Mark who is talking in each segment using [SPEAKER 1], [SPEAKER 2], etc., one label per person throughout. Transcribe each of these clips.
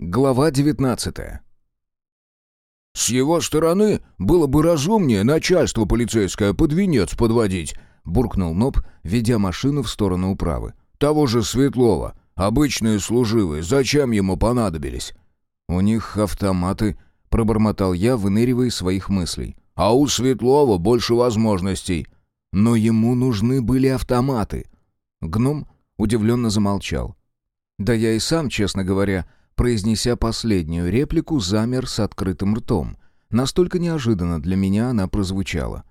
[SPEAKER 1] Глава 19
[SPEAKER 2] «С его стороны было бы разумнее начальство полицейское под венец подводить»,
[SPEAKER 1] буркнул Ноб, ведя машину в сторону управы.
[SPEAKER 2] «Того же Светлова. Обычные служивые. Зачем ему понадобились?»
[SPEAKER 1] «У них автоматы», — пробормотал я, выныривая из своих мыслей.
[SPEAKER 2] «А у Светлова больше возможностей».
[SPEAKER 1] «Но ему нужны были автоматы». Гном удивленно замолчал. Да я и сам, честно говоря, произнеся последнюю реплику, замер с открытым ртом. Настолько неожиданно для меня она прозвучала.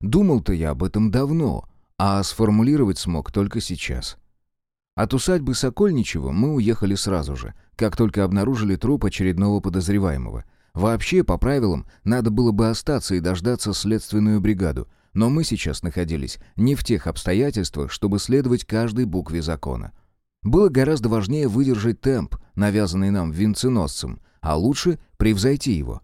[SPEAKER 1] Думал-то я об этом давно, а сформулировать смог только сейчас. От усадьбы Сокольничего мы уехали сразу же, как только обнаружили труп очередного подозреваемого. Вообще, по правилам, надо было бы остаться и дождаться следственную бригаду, но мы сейчас находились не в тех обстоятельствах, чтобы следовать каждой букве закона. Было гораздо важнее выдержать темп, навязанный нам венценосцем, а лучше превзойти его.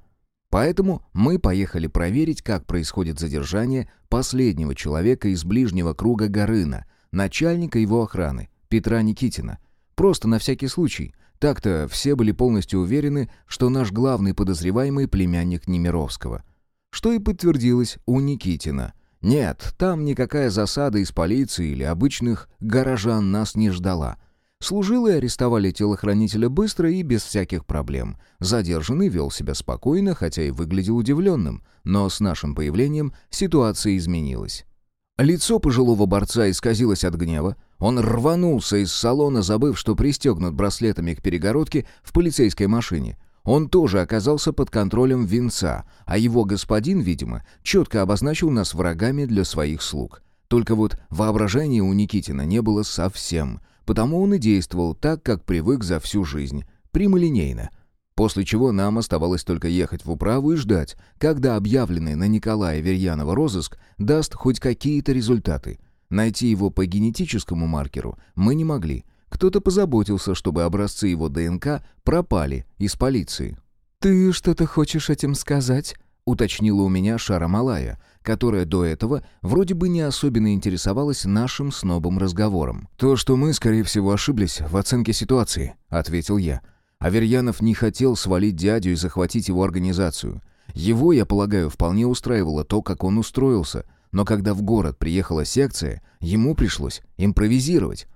[SPEAKER 1] Поэтому мы поехали проверить, как происходит задержание последнего человека из ближнего круга Горына, начальника его охраны, Петра Никитина. Просто на всякий случай. Так-то все были полностью уверены, что наш главный подозреваемый племянник Немировского. Что и подтвердилось у Никитина. Нет, там никакая засада из полиции или обычных горожан нас не ждала. Служилые арестовали телохранителя быстро и без всяких проблем. Задержанный вел себя спокойно, хотя и выглядел удивленным, но с нашим появлением ситуация изменилась. Лицо пожилого борца исказилось от гнева. Он рванулся из салона, забыв, что пристегнут браслетами к перегородке в полицейской машине. Он тоже оказался под контролем венца, а его господин, видимо, четко обозначил нас врагами для своих слуг. Только вот воображения у Никитина не было совсем — Потому он и действовал так, как привык за всю жизнь, прямолинейно. После чего нам оставалось только ехать в управу и ждать, когда объявленный на Николая Верьянова розыск даст хоть какие-то результаты. Найти его по генетическому маркеру мы не могли. Кто-то позаботился, чтобы образцы его ДНК пропали из полиции. «Ты что-то хочешь этим сказать?» — уточнила у меня Шара Малая, которая до этого вроде бы не особенно интересовалась нашим снобом разговором. «То, что мы, скорее всего, ошиблись в оценке ситуации», — ответил я. Аверьянов не хотел свалить дядю и захватить его организацию. Его, я полагаю, вполне устраивало то, как он устроился, но когда в город приехала секция, ему пришлось импровизировать.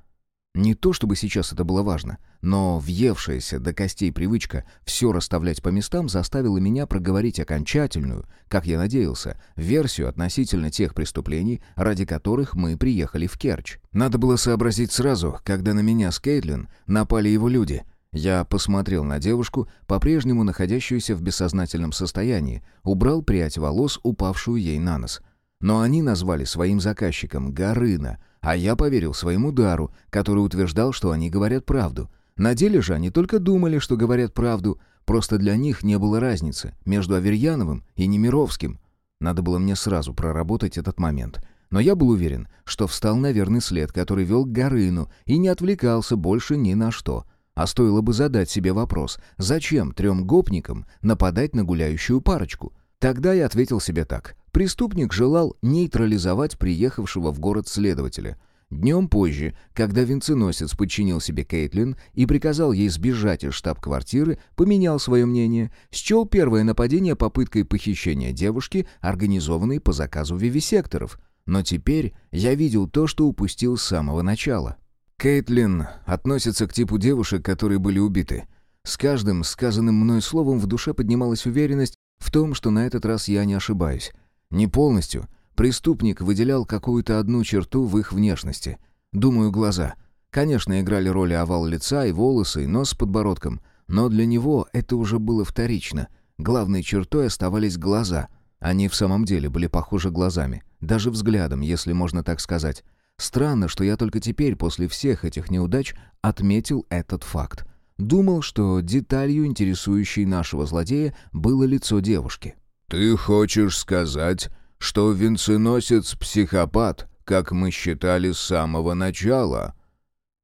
[SPEAKER 1] Не то чтобы сейчас это было важно, но въевшаяся до костей привычка все расставлять по местам заставила меня проговорить окончательную, как я надеялся, версию относительно тех преступлений, ради которых мы приехали в Керчь. Надо было сообразить сразу, когда на меня с Кейтлин напали его люди. Я посмотрел на девушку, по-прежнему находящуюся в бессознательном состоянии, убрал прядь волос, упавшую ей на нос. Но они назвали своим заказчиком Горына, а я поверил своему дару, который утверждал, что они говорят правду. На деле же они только думали, что говорят правду, просто для них не было разницы между Аверьяновым и Немировским. Надо было мне сразу проработать этот момент. Но я был уверен, что встал на верный след, который вел к Горыну, и не отвлекался больше ни на что. А стоило бы задать себе вопрос, зачем трем гопникам нападать на гуляющую парочку? Тогда я ответил себе так. Преступник желал нейтрализовать приехавшего в город следователя. Днем позже, когда венценосец подчинил себе Кейтлин и приказал ей сбежать из штаб-квартиры, поменял свое мнение, счел первое нападение попыткой похищения девушки, организованной по заказу вивисекторов. Но теперь я видел то, что упустил с самого начала. Кейтлин относится к типу девушек, которые были убиты. С каждым сказанным мной словом в душе поднималась уверенность в том, что на этот раз я не ошибаюсь. Не полностью. Преступник выделял какую-то одну черту в их внешности. Думаю, глаза. Конечно, играли роли овал лица и волосы, и нос с подбородком. Но для него это уже было вторично. Главной чертой оставались глаза. Они в самом деле были похожи глазами. Даже взглядом, если можно так сказать. Странно, что я только теперь, после всех этих неудач, отметил этот факт. Думал, что деталью, интересующей нашего злодея, было лицо девушки.
[SPEAKER 2] «Ты хочешь сказать, что венценосец — психопат, как мы считали с самого начала?»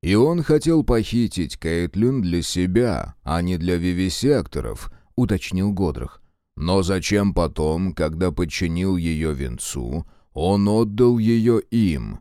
[SPEAKER 2] «И он хотел похитить Кейтлин для себя, а не для вивисекторов», — уточнил Годрах. «Но зачем потом, когда подчинил ее венцу, он отдал ее им?»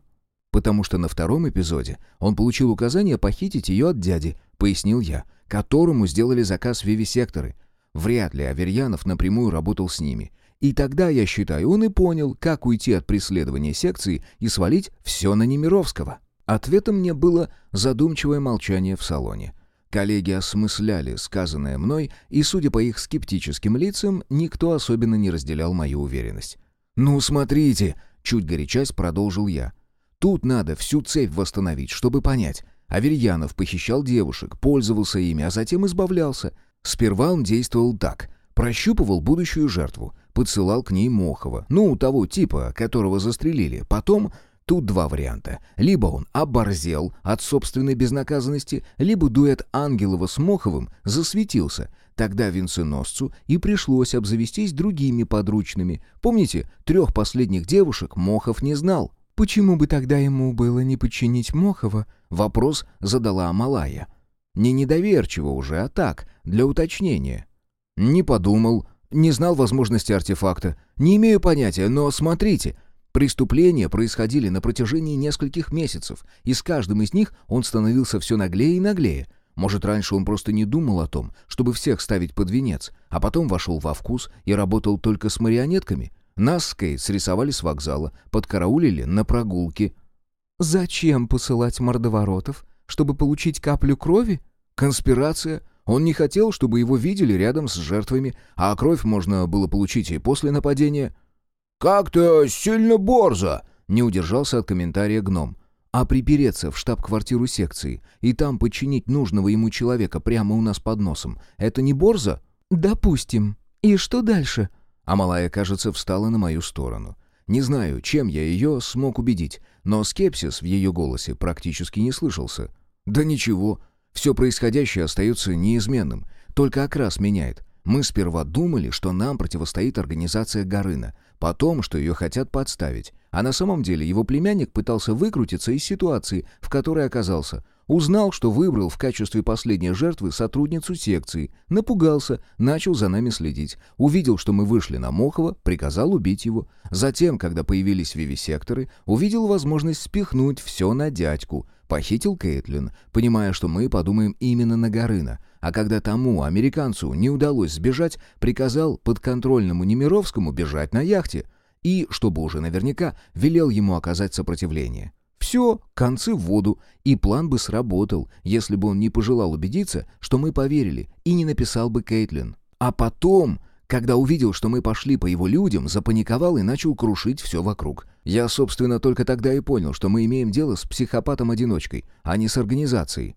[SPEAKER 1] «Потому что на втором эпизоде он получил указание похитить ее от дяди», — пояснил я, — «которому сделали заказ вивисекторы. Вряд ли Аверьянов напрямую работал с ними. И тогда, я считаю, он и понял, как уйти от преследования секции и свалить все на Немировского». Ответом мне было задумчивое молчание в салоне. Коллеги осмысляли сказанное мной, и, судя по их скептическим лицам, никто особенно не разделял мою уверенность. «Ну, смотрите!» — чуть горячась продолжил я. «Тут надо всю цепь восстановить, чтобы понять. Аверьянов похищал девушек, пользовался ими, а затем избавлялся. Сперва он действовал так. Прощупывал будущую жертву, подсылал к ней Мохова, ну, того типа, которого застрелили. Потом Тут два варианта. Либо он оборзел от собственной безнаказанности, либо дуэт Ангелова с Моховым засветился. Тогда венценосцу и пришлось обзавестись другими подручными. Помните, трех последних девушек Мохов не знал. «Почему бы тогда ему было не подчинить Мохова?» Вопрос задала Амалая. Не недоверчиво уже, а так, для уточнения. «Не подумал, не знал возможности артефакта. Не имею понятия, но смотрите, Преступления происходили на протяжении нескольких месяцев, и с каждым из них он становился все наглее и наглее. Может, раньше он просто не думал о том, чтобы всех ставить под венец, а потом вошел во вкус и работал только с марионетками? Нас с Кейт срисовали с вокзала, подкараулили на прогулке. «Зачем посылать мордоворотов? Чтобы получить каплю крови?» «Конспирация. Он не хотел, чтобы его видели рядом с жертвами, а кровь можно было получить и после нападения».
[SPEAKER 2] «Как-то сильно борзо!»
[SPEAKER 1] — не удержался от комментария гном. «А припереться в штаб-квартиру секции и там подчинить нужного ему человека прямо у нас под носом — это не борзо?» «Допустим. И что дальше?» Амалая, кажется, встала на мою сторону. Не знаю, чем я ее смог убедить, но скепсис в ее голосе практически не слышался. «Да ничего, все происходящее остается неизменным, только окрас меняет. Мы сперва думали, что нам противостоит организация Горына, потом, что ее хотят подставить. А на самом деле его племянник пытался выкрутиться из ситуации, в которой оказался. Узнал, что выбрал в качестве последней жертвы сотрудницу секции. Напугался, начал за нами следить. Увидел, что мы вышли на Мохова, приказал убить его. Затем, когда появились вивисекторы, увидел возможность спихнуть все на дядьку. Похитил Кейтлин, понимая, что мы подумаем именно на Горына. А когда тому, американцу, не удалось сбежать, приказал подконтрольному Немировскому бежать на яхте. И, чтобы уже наверняка, велел ему оказать сопротивление. Все, концы в воду, и план бы сработал, если бы он не пожелал убедиться, что мы поверили, и не написал бы Кейтлин. А потом, когда увидел, что мы пошли по его людям, запаниковал и начал крушить все вокруг. Я, собственно, только тогда и понял, что мы имеем дело с психопатом-одиночкой, а не с организацией.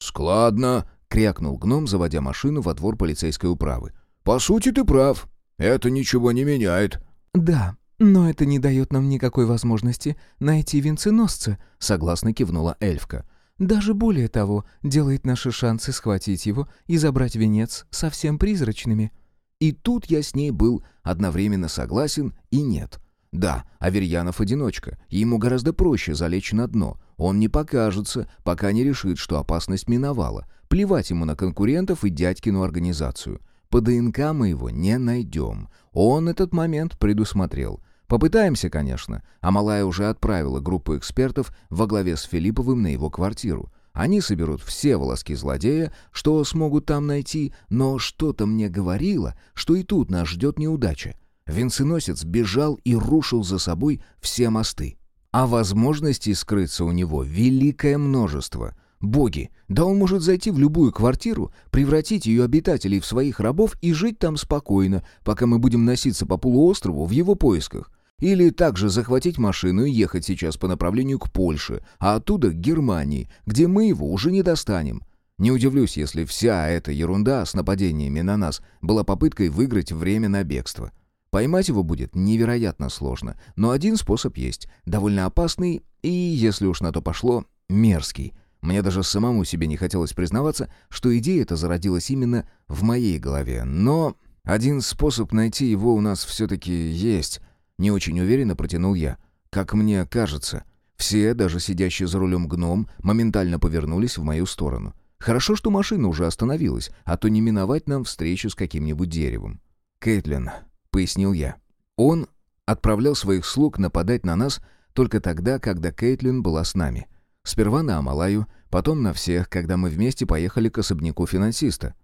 [SPEAKER 2] «Складно», — крякнул гном, заводя машину во двор полицейской управы. «По сути, ты прав. Это ничего не меняет».
[SPEAKER 3] «Да, «Но это не дает нам никакой возможности найти венценосца», — согласно кивнула эльфка. «Даже более того, делает наши шансы схватить его и забрать венец совсем призрачными».
[SPEAKER 1] И тут я с ней был одновременно согласен и нет. Да, Аверьянов одиночка, ему гораздо проще залечь на дно. Он не покажется, пока не решит, что опасность миновала. Плевать ему на конкурентов и дядькину организацию. По ДНК мы его не найдем. Он этот момент предусмотрел. Попытаемся, конечно. А Малая уже отправила группу экспертов во главе с Филипповым на его квартиру. Они соберут все волоски злодея, что смогут там найти, но что-то мне говорило, что и тут нас ждет неудача. Венценосец бежал и рушил за собой все мосты. А возможностей скрыться у него великое множество. Боги, да он может зайти в любую квартиру, превратить ее обитателей в своих рабов и жить там спокойно, пока мы будем носиться по полуострову в его поисках. Или также захватить машину и ехать сейчас по направлению к Польше, а оттуда к Германии, где мы его уже не достанем. Не удивлюсь, если вся эта ерунда с нападениями на нас была попыткой выиграть время на бегство. Поймать его будет невероятно сложно, но один способ есть, довольно опасный и, если уж на то пошло, мерзкий. Мне даже самому себе не хотелось признаваться, что идея эта зародилась именно в моей голове, но один способ найти его у нас все-таки есть — не очень уверенно протянул я. Как мне кажется, все, даже сидящие за рулем гном, моментально повернулись в мою сторону. Хорошо, что машина уже остановилась, а то не миновать нам встречу с каким-нибудь деревом. «Кэтлин», — пояснил я. Он отправлял своих слуг нападать на нас только тогда, когда Кейтлин была с нами. Сперва на Амалаю, потом на всех, когда мы вместе поехали к особняку финансиста.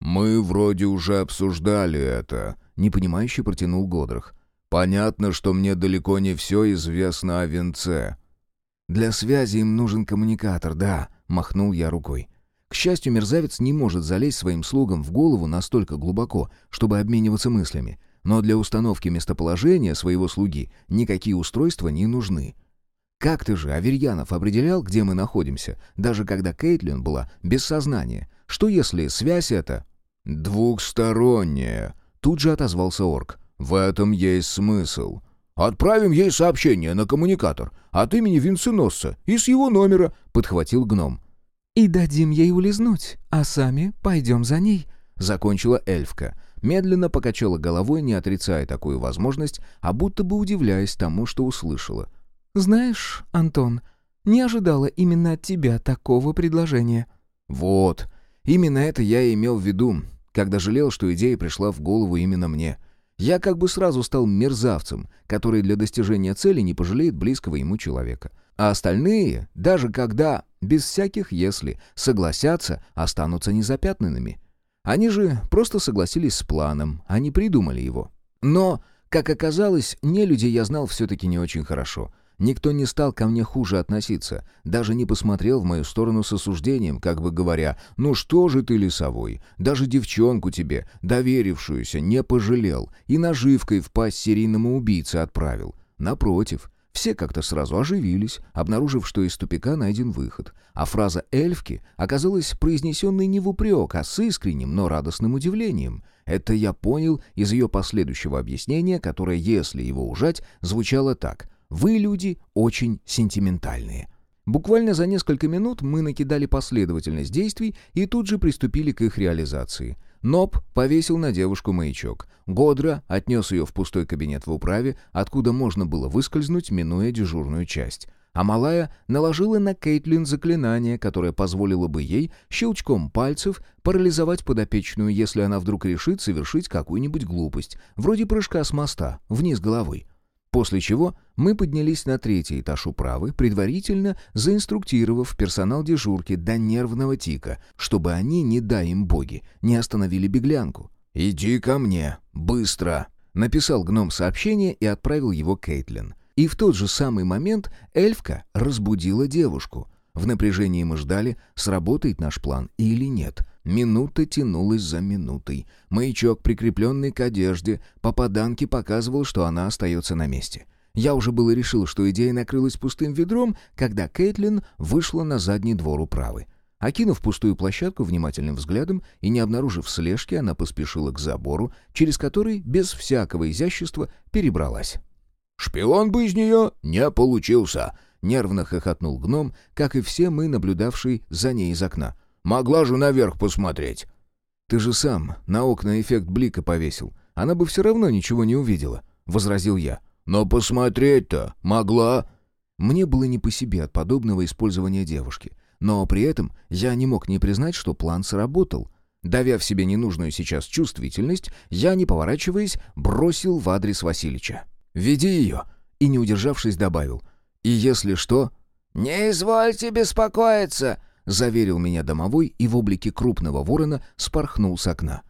[SPEAKER 2] «Мы вроде уже обсуждали это», — непонимающе протянул Годрах. «Понятно, что мне далеко не все известно о венце».
[SPEAKER 1] «Для связи им нужен коммуникатор, да», — махнул я рукой. К счастью, мерзавец не может залезть своим слугам в голову настолько глубоко, чтобы обмениваться мыслями. Но для установки местоположения своего слуги никакие устройства не нужны. Как-то же Аверьянов определял, где мы находимся, даже когда Кейтлин была без сознания. Что если связь эта...
[SPEAKER 2] «Двухсторонняя», — тут же отозвался орк. «В этом есть смысл». «Отправим ей сообщение на коммуникатор от имени Винценосца и с его номера», — подхватил гном.
[SPEAKER 3] «И дадим ей улизнуть, а сами пойдем за ней», —
[SPEAKER 1] закончила эльфка. Медленно покачала головой, не отрицая такую возможность, а будто бы удивляясь тому, что услышала.
[SPEAKER 3] «Знаешь, Антон, не ожидала именно от тебя такого предложения».
[SPEAKER 1] «Вот. Именно это я и имел в виду, когда жалел, что идея пришла в голову именно мне. Я как бы сразу стал мерзавцем, который для достижения цели не пожалеет близкого ему человека. А остальные, даже когда, без всяких «если», согласятся, останутся незапятнанными. Они же просто согласились с планом, они придумали его. Но, как оказалось, не людей я знал все-таки не очень хорошо. Никто не стал ко мне хуже относиться, даже не посмотрел в мою сторону с осуждением, как бы говоря, «Ну что же ты, лесовой, даже девчонку тебе, доверившуюся, не пожалел и наживкой в пасть серийному убийце отправил». Напротив, все как-то сразу оживились, обнаружив, что из тупика найден выход. А фраза «эльфки» оказалась произнесенной не в упрек, а с искренним, но радостным удивлением. Это я понял из ее последующего объяснения, которое, если его ужать, звучало так. «Вы, люди, очень сентиментальные». Буквально за несколько минут мы накидали последовательность действий и тут же приступили к их реализации. Ноб повесил на девушку маячок. Годра отнес ее в пустой кабинет в управе, откуда можно было выскользнуть, минуя дежурную часть. А Малая наложила на Кейтлин заклинание, которое позволило бы ей щелчком пальцев парализовать подопечную, если она вдруг решит совершить какую-нибудь глупость, вроде прыжка с моста, вниз головой. После чего мы поднялись на третий этаж управы, предварительно заинструктировав персонал дежурки до нервного тика, чтобы они, не дай им боги, не остановили беглянку.
[SPEAKER 2] «Иди ко мне, быстро!»
[SPEAKER 1] — написал гном сообщение и отправил его Кейтлин. И в тот же самый момент эльфка разбудила девушку. В напряжении мы ждали, сработает наш план или нет — Минута тянулась за минутой. Маячок, прикрепленный к одежде, попаданке показывал, что она остается на месте. Я уже было решил, что идея накрылась пустым ведром, когда Кейтлин вышла на задний двор управы. Окинув пустую площадку внимательным взглядом и не обнаружив слежки, она поспешила к забору, через который без всякого изящества перебралась.
[SPEAKER 2] «Шпион бы из нее не получился!»
[SPEAKER 1] — нервно хохотнул гном, как и все мы, наблюдавшие за ней из окна.
[SPEAKER 2] Могла же наверх посмотреть».
[SPEAKER 1] «Ты же сам на окна эффект блика повесил. Она бы все равно ничего не увидела», — возразил я.
[SPEAKER 2] «Но посмотреть-то могла...»
[SPEAKER 1] Мне было не по себе от подобного использования девушки. Но при этом я не мог не признать, что план сработал. Давя в себе ненужную сейчас чувствительность, я, не поворачиваясь, бросил в адрес Васильича. «Веди ее!» И, не удержавшись, добавил. «И если что...»
[SPEAKER 4] «Не извольте беспокоиться!»
[SPEAKER 1] — заверил меня домовой и в облике крупного ворона спорхнул с окна.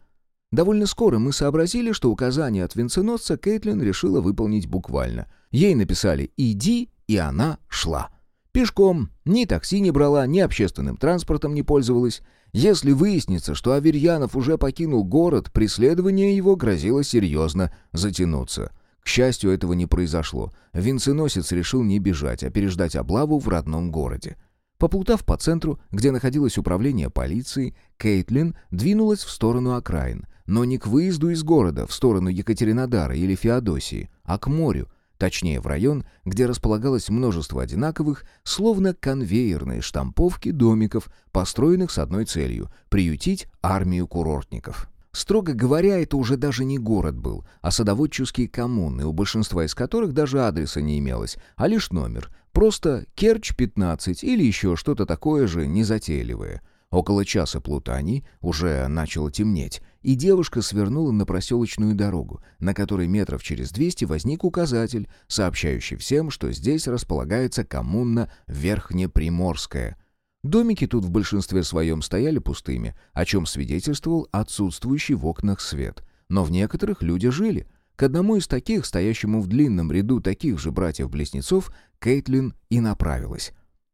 [SPEAKER 1] Довольно скоро мы сообразили, что указание от венценосца Кейтлин решила выполнить буквально. Ей написали «иди», и она шла. Пешком, ни такси не брала, ни общественным транспортом не пользовалась. Если выяснится, что Аверьянов уже покинул город, преследование его грозило серьезно затянуться. К счастью, этого не произошло. Венценосец решил не бежать, а переждать облаву в родном городе. Поплутав по центру, где находилось управление полиции, Кейтлин двинулась в сторону окраин, но не к выезду из города, в сторону Екатеринодара или Феодосии, а к морю, точнее в район, где располагалось множество одинаковых, словно конвейерные штамповки домиков, построенных с одной целью — приютить армию курортников. Строго говоря, это уже даже не город был, а садоводческие коммуны, у большинства из которых даже адреса не имелось, а лишь номер. Просто Керчь-15 или еще что-то такое же незатейливое. Около часа плутаний уже начало темнеть, и девушка свернула на проселочную дорогу, на которой метров через 200 возник указатель, сообщающий всем, что здесь располагается коммуна Верхнеприморская. Домики тут в большинстве своем стояли пустыми, о чем свидетельствовал отсутствующий в окнах свет. Но в некоторых люди жили. К одному из таких, стоящему в длинном ряду таких же братьев-близнецов, Кейтлин и направилась.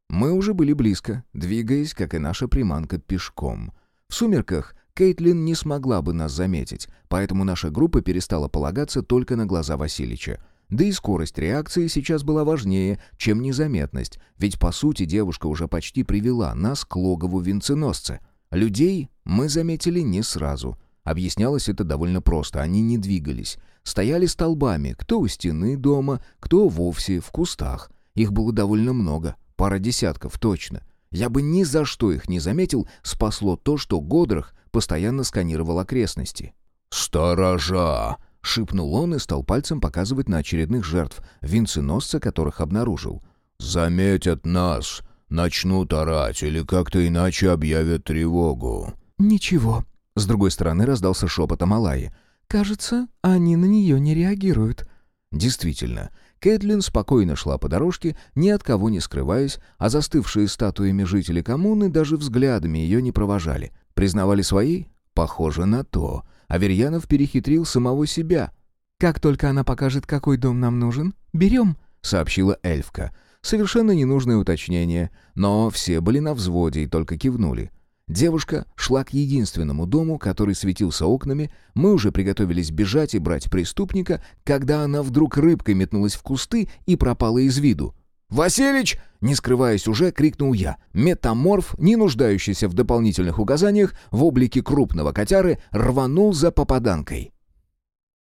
[SPEAKER 1] Мы уже были близко, двигаясь, как и наша приманка, пешком. В сумерках Кейтлин не смогла бы нас заметить, поэтому наша группа перестала полагаться только на глаза Васильича. Да и скорость реакции сейчас была важнее, чем незаметность, ведь, по сути, девушка уже почти привела нас к логову венценосца. Людей мы заметили не сразу. Объяснялось это довольно просто, они не двигались. Стояли столбами, кто у стены дома, кто вовсе в кустах. Их было довольно много, пара десятков точно. Я бы ни за что их не заметил, спасло то, что Годрах постоянно сканировал окрестности.
[SPEAKER 2] «Сторожа!»
[SPEAKER 1] — шипнул он и стал пальцем показывать на очередных жертв, венценосца которых обнаружил.
[SPEAKER 2] «Заметят нас, начнут орать или как-то иначе объявят тревогу».
[SPEAKER 3] «Ничего», —
[SPEAKER 1] с другой стороны раздался шепот Амалаи.
[SPEAKER 3] «Кажется, они на нее не реагируют».
[SPEAKER 1] Действительно, Кэтлин спокойно шла по дорожке, ни от кого не скрываясь, а застывшие статуями жители коммуны даже взглядами ее не провожали. Признавали свои? Похоже на то. Аверьянов перехитрил самого себя.
[SPEAKER 3] «Как только она покажет, какой дом нам нужен, берем», —
[SPEAKER 1] сообщила эльфка. Совершенно ненужное уточнение, но все были на взводе и только кивнули. Девушка шла к единственному дому, который светился окнами. Мы уже приготовились бежать и брать преступника, когда она вдруг рыбкой метнулась в кусты и пропала из виду. «Василич!» — не скрываясь уже, крикнул я. Метаморф, не нуждающийся в дополнительных указаниях, в облике крупного котяры, рванул за попаданкой.